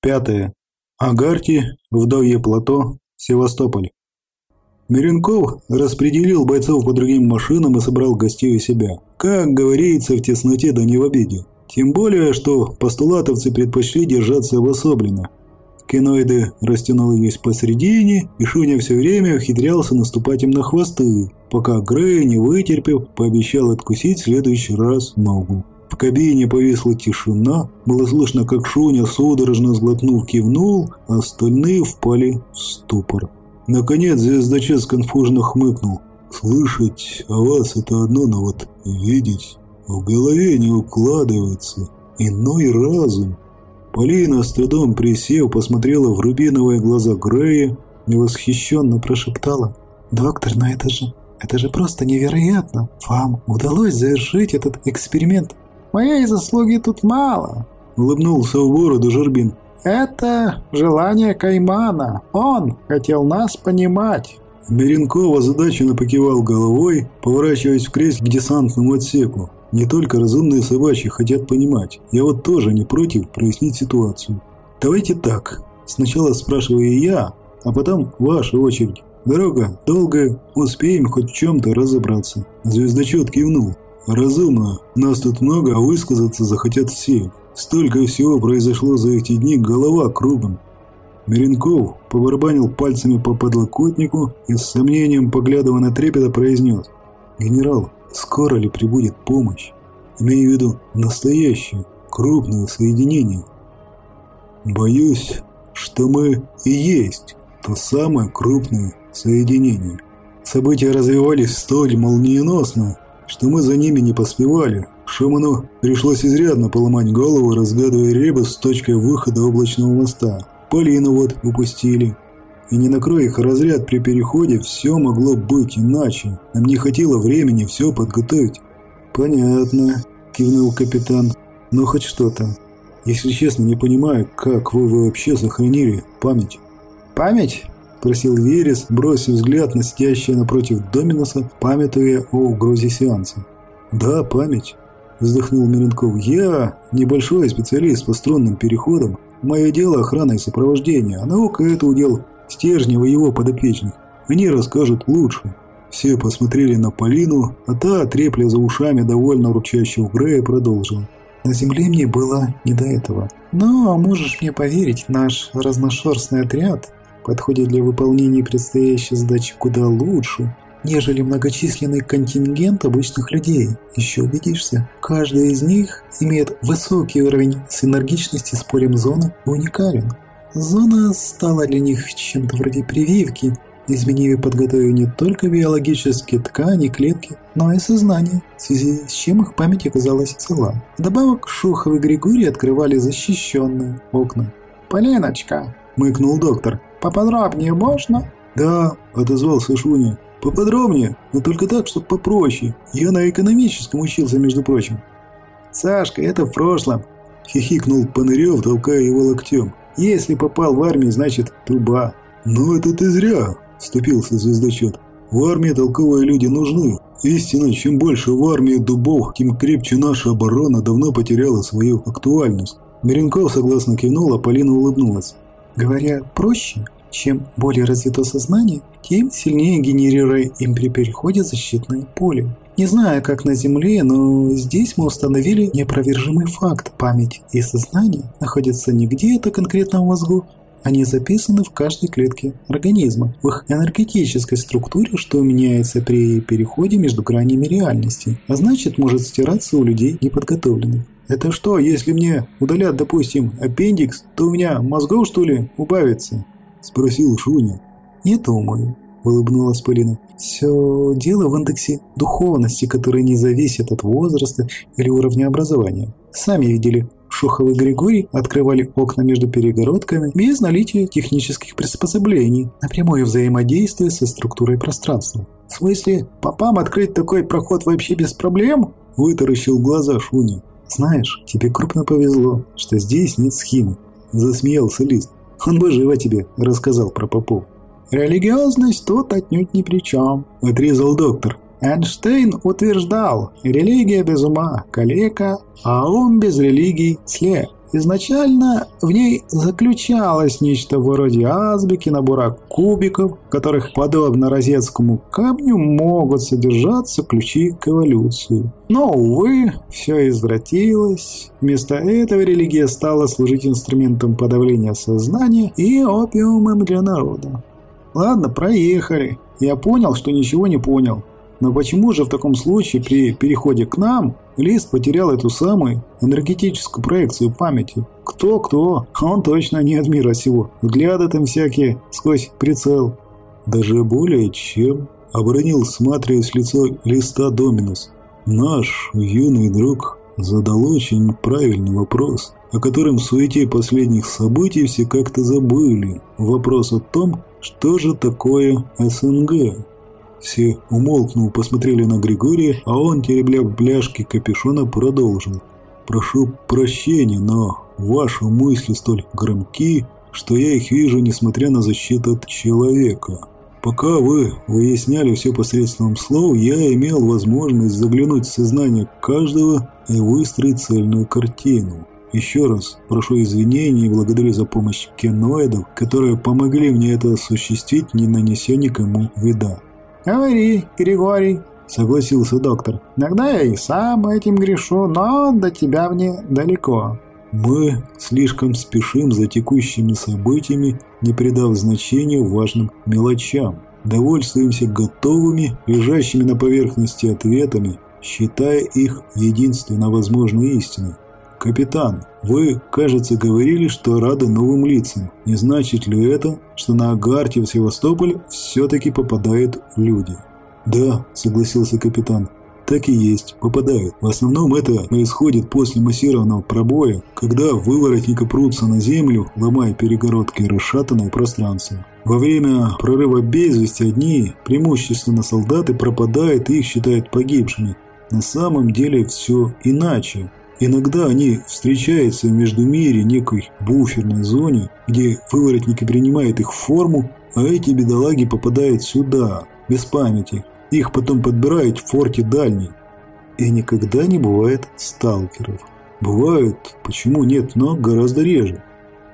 Пятое. Агарти, Вдовье плато, Севастополь. Меренков распределил бойцов по другим машинам и собрал гостей у себя. Как говорится, в тесноте да не в обиде. Тем более, что постулатовцы предпочли держаться обособленно. Киноиды растянулись посередине, и Шуня все время ухитрялся наступать им на хвосты, пока Грей, не вытерпев, пообещал откусить следующий раз ногу. В кабине повисла тишина, было слышно, как Шуня, судорожно сглотнув, кивнул, а остальные впали в ступор. Наконец звездочет сконфуженно хмыкнул. «Слышать о вас это одно, но вот видеть в голове не укладывается. Иной разум». Полина, с трудом присев, посмотрела в рубиновые глаза Грея и восхищенно прошептала. «Доктор, но это же... это же просто невероятно! Вам удалось завершить этот эксперимент!» Моей заслуги тут мало», — улыбнулся в бороду Жербин. «Это желание Каймана. Он хотел нас понимать». Меренков озадаченно покивал головой, поворачиваясь в кресле к десантному отсеку. Не только разумные собачьи хотят понимать. Я вот тоже не против прояснить ситуацию. Давайте так. Сначала спрашиваю я, а потом ваша очередь. Дорога долгая, успеем хоть в чем-то разобраться. Звездочет кивнул. Разумно. Нас тут много, а высказаться захотят все. Столько всего произошло за эти дни, голова кругом. Меренков побарабанил пальцами по подлокотнику и с сомнением, поглядывая на трепета, произнес. «Генерал, скоро ли прибудет помощь? Имею в виду настоящее, крупное соединение. Боюсь, что мы и есть то самое крупное соединение. События развивались столь молниеносно, что мы за ними не поспевали. Шуману пришлось изрядно поломать голову, разгадывая ребус с точкой выхода облачного моста. Полину вот упустили. И не накрой их разряд при переходе, все могло быть иначе. Нам не хватило времени все подготовить. «Понятно», – кивнул капитан. «Но хоть что-то. Если честно, не понимаю, как вы вообще сохранили память». «Память?» – просил Верес, бросив взгляд на сидящее напротив Доминоса, памятуя о угрозе сеанса. «Да, память», – вздохнул Миренков. «Я небольшой специалист по струнным переходам. Мое дело – охрана и сопровождение, а наука – это удел Стержнева его подопечных. Они расскажут лучше». Все посмотрели на Полину, а та, трепля за ушами довольно ручащего Грея, продолжила. На земле мне было не до этого. Но, можешь мне поверить, наш разношерстный отряд подходит для выполнения предстоящей задачи куда лучше, нежели многочисленный контингент обычных людей. Еще убедишься, каждый из них имеет высокий уровень синергичности с полем зоны уникален. Зона стала для них чем-то вроде прививки, изменив и подготовив не только биологические ткани, клетки, но и сознание, в связи с чем их память оказалась цела. Вдобавок Шухов и Григорий открывали защищенные окна. «Полиночка!» – мыкнул доктор. «Поподробнее можно?» «Да», – отозвался Шуня. «Поподробнее, но только так, чтобы попроще. Я на экономическом учился, между прочим». «Сашка, это в прошлом», – хихикнул Панырев, толкая его локтем. «Если попал в армию, значит труба». «Ну это ты зря», – вступился звездочет. «В армии толковые люди нужны. Истинно, чем больше в армии дубов, тем крепче наша оборона давно потеряла свою актуальность». Меренков согласно кивнул, а Полина улыбнулась. Говоря проще, чем более развито сознание, тем сильнее генерируя им при переходе защитное поле. Не знаю, как на Земле, но здесь мы установили неопровержимый факт. Память и сознание находятся не где-то конкретно в мозгу, они записаны в каждой клетке организма, в их энергетической структуре, что меняется при переходе между гранями реальности, а значит может стираться у людей неподготовленных. «Это что, если мне удалят, допустим, аппендикс, то у меня мозгов, что ли, убавится?» – спросил Шуня. «Не думаю», – улыбнулась Полина. «Все дело в индексе духовности, который не зависит от возраста или уровня образования. Сами видели, Шухов и Григорий открывали окна между перегородками без наличия технических приспособлений, напрямую взаимодействуя со структурой пространства. «В смысле, попам открыть такой проход вообще без проблем?» – вытаращил глаза Шуня. «Знаешь, тебе крупно повезло, что здесь нет схемы», – засмеялся Лист. «Он бы живо тебе рассказал про попов». «Религиозность тут отнюдь ни при чем», – отрезал доктор. Эйнштейн утверждал, религия без ума – калека, а ум без религии – слеп. Изначально в ней заключалось нечто вроде азбуки, набора кубиков, которых, подобно розетскому камню, могут содержаться ключи к эволюции. Но, увы, все извратилось. Вместо этого религия стала служить инструментом подавления сознания и опиумом для народа. Ладно, проехали. Я понял, что ничего не понял. Но почему же в таком случае при переходе к нам Лист потерял эту самую энергетическую проекцию памяти? Кто-кто, он точно не от мира сего. Взгляды там всякие сквозь прицел. Даже более чем, обронил, сматриваясь лицо листа Доминус. Наш юный друг задал очень правильный вопрос, о котором в суете последних событий все как-то забыли. Вопрос о том, что же такое СНГ. Все, умолкнув, посмотрели на Григория, а он, теребля бляшки капюшона, продолжил. «Прошу прощения, но ваши мысли столь громки, что я их вижу, несмотря на защиту от человека. Пока вы выясняли все посредством слов, я имел возможность заглянуть в сознание каждого и выстроить цельную картину. Еще раз прошу извинения и благодарю за помощь киноидов, которые помогли мне это осуществить, не нанеся никому вреда. «Говори, Григорий», — согласился доктор. «Иногда я и сам этим грешу, но до тебя мне далеко». «Мы слишком спешим за текущими событиями, не придав значения важным мелочам. Довольствуемся готовыми, лежащими на поверхности ответами, считая их единственно возможной истиной. «Капитан, вы, кажется, говорили, что рады новым лицам. Не значит ли это, что на Агарте в Севастополе все-таки попадают люди?» «Да», — согласился капитан, — «так и есть, попадают. В основном это происходит после массированного пробоя, когда выворотника прутся на землю, ломая перегородки и расшатанное пространство. Во время прорыва без вести одни, преимущественно солдаты, пропадают и их считают погибшими. На самом деле все иначе. Иногда они встречаются в Междумире, некой буферной зоне, где выворотники принимают их форму, а эти бедолаги попадают сюда, без памяти. Их потом подбирают в форте дальний. И никогда не бывает сталкеров. Бывают, почему нет, но гораздо реже.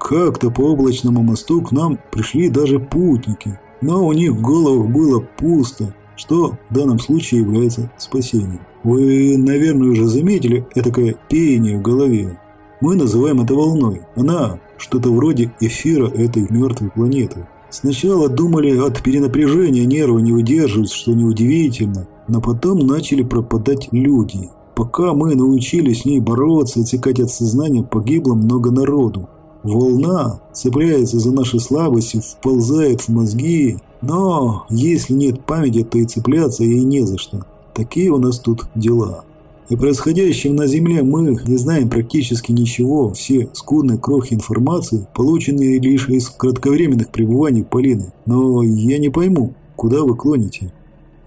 Как-то по облачному мосту к нам пришли даже путники, но у них в головах было пусто, что в данном случае является спасением. Вы, наверное, уже заметили этакое пение в голове. Мы называем это волной. Она что-то вроде эфира этой мертвой планеты. Сначала думали, от перенапряжения нервы не выдерживают, что неудивительно, но потом начали пропадать люди. Пока мы научились с ней бороться, отсекать от сознания погибло много народу. Волна цепляется за наши слабости, вползает в мозги, но если нет памяти, то и цепляться ей не за что. Такие у нас тут дела. И происходящем на Земле мы не знаем практически ничего. Все скудные крохи информации, полученные лишь из кратковременных пребываний Полины. Но я не пойму, куда вы клоните.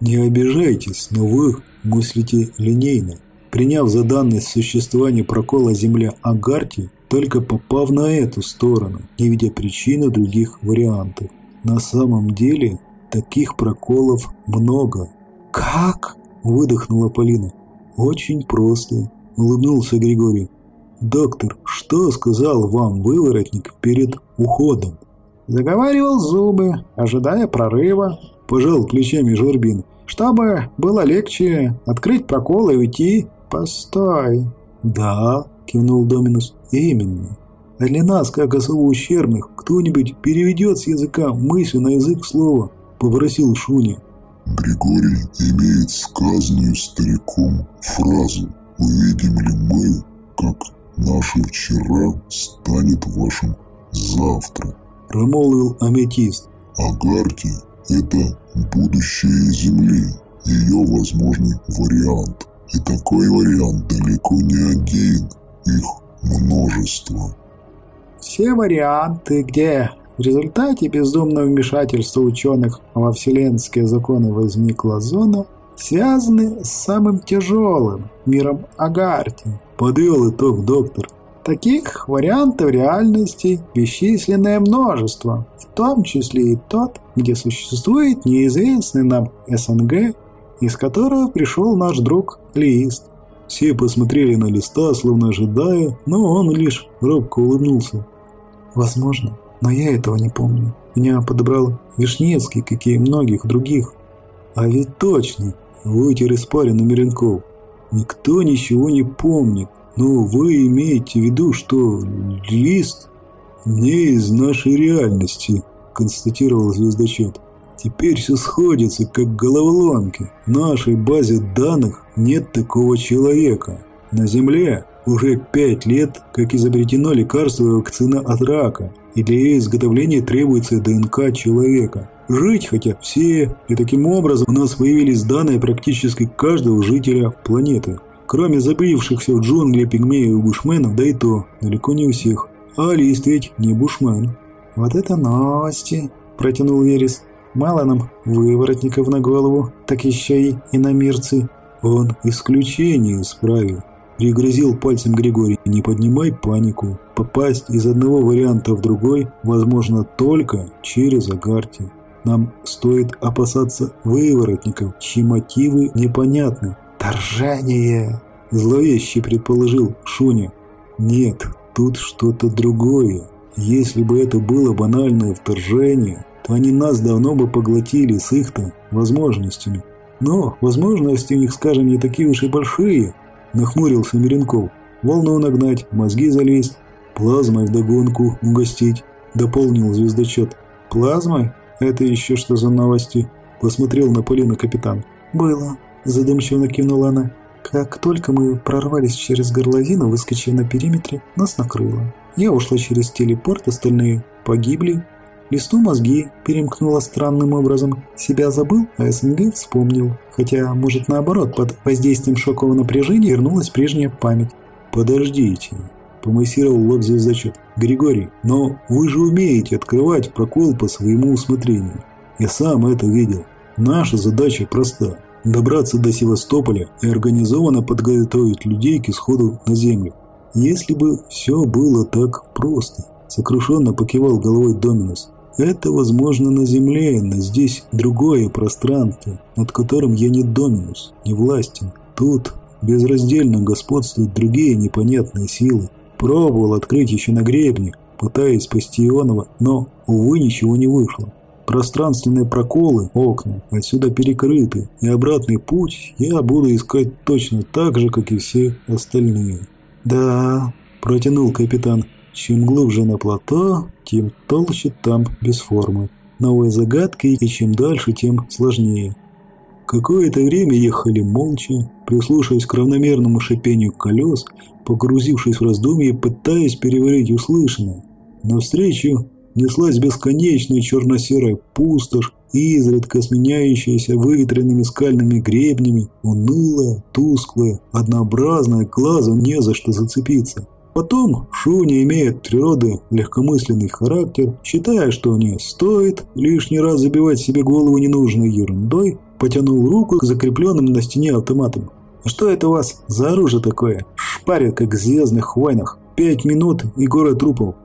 Не обижайтесь, но вы мыслите линейно. Приняв за данность существование прокола Земля Агарти, только попав на эту сторону, не видя причины других вариантов. На самом деле, таких проколов много. «Как?» Выдохнула Полина. «Очень просто», – улыбнулся Григорий. «Доктор, что сказал вам выворотник перед уходом?» Заговаривал зубы, ожидая прорыва. Пожал плечами Жорбин. «Чтобы было легче открыть прокол и уйти. Постой». «Да», – кивнул Доминус, – «именно. А для нас, как особо ущербных, кто-нибудь переведет с языка мысли на язык слова?» – попросил Шуни. Григорий имеет сказанную стариком фразу «Увидим ли мы, как наше вчера станет вашим завтра?» Промолвил аметист. Агарти – это будущее Земли, ее возможный вариант. И такой вариант далеко не один, их множество. Все варианты, где в результате бездумного вмешательства ученых во вселенские законы возникла зона, связаны с самым тяжелым миром Агарти. Подвел итог доктор. Таких вариантов реальности бесчисленное множество, в том числе и тот, где существует неизвестный нам СНГ, из которого пришел наш друг Лист. Все посмотрели на листа, словно ожидая, но он лишь робко улыбнулся. Возможно, но я этого не помню. Меня подобрал Вишневский, как и многих других. А ведь точно, вытер испарину Меренков. Никто ничего не помнит, но вы имеете в виду, что лист не из нашей реальности, констатировал звездочет. Теперь все сходится, как головоломки. В нашей базе данных нет такого человека. На Земле уже пять лет, как изобретено лекарство и вакцина от рака, и для ее изготовления требуется ДНК человека. Жить хотят все, и таким образом у нас появились данные практически каждого жителя планеты. Кроме забившихся в джунгли пигмеев и бушменов, да и то, далеко не у всех. А Алист ведь не бушмен. «Вот это новости!» – протянул Верес. «Мало нам выворотников на голову, так еще и иномирцы». «Он исключение исправил», – пригрозил пальцем Григорий. «Не поднимай панику. Попасть из одного варианта в другой возможно только через Агарти. Нам стоит опасаться выворотников, чьи мотивы непонятны». «Торжание!» – зловеще предположил Шуня. «Нет, тут что-то другое. Если бы это было банальное вторжение, то они нас давно бы поглотили с их-то возможностями. Но возможности у них, скажем, не такие уж и большие, нахмурился Миренков. Волну нагнать, мозги залезть, плазмой вдогонку угостить, дополнил звездочет. Плазмой? Это еще что за новости? Посмотрел на Полину капитан. Было, задумчиво кивнула она. Как только мы прорвались через горловину, выскочив на периметре, нас накрыло. Я ушла через телепорт, остальные погибли. Листу мозги перемкнуло странным образом. Себя забыл, а СНГ вспомнил. Хотя, может, наоборот, под воздействием шокового напряжения вернулась прежняя память. «Подождите», – помассировал лоб звездочет. «Григорий, но вы же умеете открывать прокол по своему усмотрению. Я сам это видел. Наша задача проста – добраться до Севастополя и организованно подготовить людей к исходу на Землю. Если бы все было так просто, сокрушенно покивал головой Доминус. Это возможно на Земле, но здесь другое пространство, над которым я не Доминус, не властен. Тут безраздельно господствуют другие непонятные силы. Пробовал открыть еще на гребне, пытаясь спасти Ионова, но, увы, ничего не вышло. Пространственные проколы, окна, отсюда перекрыты, и обратный путь я буду искать точно так же, как и все остальные. «Да», – протянул капитан, – «чем глубже на плато, тем толще там без формы. Новые загадки, и чем дальше, тем сложнее». Какое-то время ехали молча, прислушиваясь к равномерному шипению колес, погрузившись в раздумье, пытаясь переварить услышанное. Навстречу неслась бесконечная черно-серая пустошь, изредка сменяющаяся выветренными скальными гребнями, унылая, тусклая, однообразная, глазу не за что зацепиться. Потом Шуни имеет природы легкомысленный характер, считая, что не стоит лишний раз забивать себе голову ненужной ерундой, потянул руку к закрепленным на стене автоматам. «Что это у вас за оружие такое? Шпарит, как в звездных войнах. Пять минут и город трупов.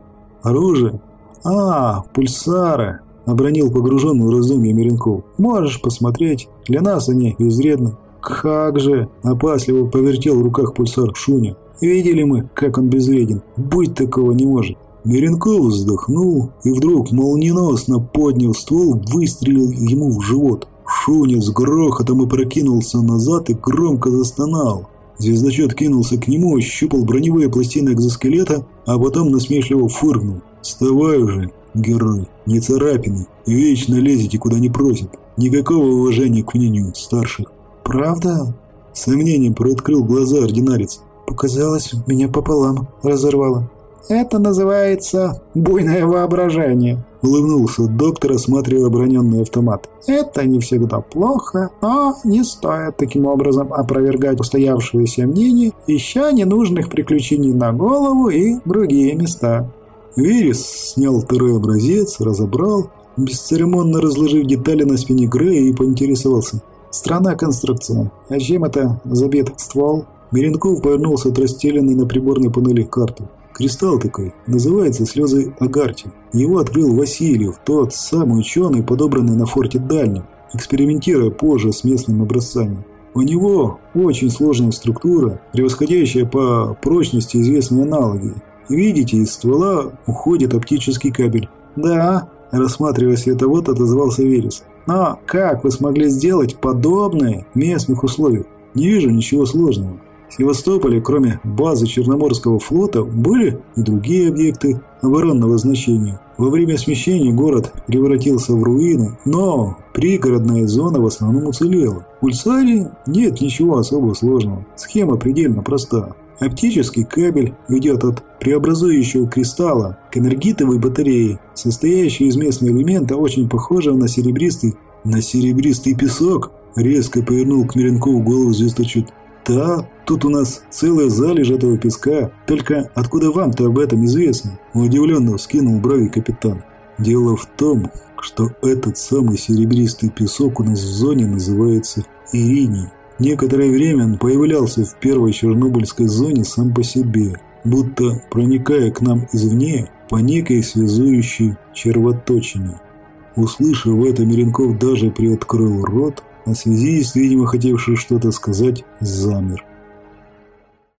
Оружие? А, пульсары обронил погруженный в раздумье Меренков. «Можешь посмотреть. Для нас они безвредны». «Как же!» – опасливо повертел в руках пульсар Шуня. «Видели мы, как он безвреден. Будь такого не может». Меренков вздохнул и вдруг молниеносно поднял ствол, выстрелил ему в живот. Шуня с грохотом и прокинулся назад и громко застонал. Звездочет кинулся к нему, щупал броневые пластины экзоскелета, а потом насмешливо фыркнул. «Вставай уже, герой, не царапины, вечно лезете куда не просят. Никакого уважения к мнению старших. Правда? Сомнением приоткрыл глаза ординарец. Показалось, меня пополам разорвало. Это называется буйное воображение. Улыбнулся доктор, осматривая оброненный автомат. Это не всегда плохо, но не стоит таким образом опровергать устоявшиеся мнения, ища ненужных приключений на голову и другие места. Верес снял второй образец, разобрал, бесцеремонно разложив детали на спине Грея и поинтересовался. «Странная конструкция. А чем это забит ствол?» Меренков повернулся от расстеленной на приборной панели карты. Кристалл такой, называется слезы Агарти. Его открыл Васильев, тот самый ученый, подобранный на форте Дальнем, экспериментируя позже с местными образцами. У него очень сложная структура, превосходящая по прочности известные аналоги. Видите, из ствола уходит оптический кабель. Да, рассматривая световод, отозвался Верес. Но как вы смогли сделать подобное в местных условиях? Не вижу ничего сложного. В Севастополе, кроме базы Черноморского флота, были и другие объекты оборонного значения. Во время смещения город превратился в руины, но пригородная зона в основном уцелела. В Ульсаре нет ничего особо сложного. Схема предельно проста. Оптический кабель ведет от преобразующего кристалла к энергитовой батарее, состоящей из местного элемента, очень похожего на серебристый, на серебристый песок, резко повернул к Меренкову голову звездочет. «Да, тут у нас целая залежь этого песка. Только откуда вам-то об этом известно?» Удивленно вскинул брови капитан. «Дело в том, что этот самый серебристый песок у нас в зоне называется Ириний. Некоторое время он появлялся в первой Чернобыльской зоне сам по себе, будто проникая к нам извне по некой связующей червоточине. Услышав это, Меренков даже приоткрыл рот, а связист, видимо, хотевший что-то сказать, замер.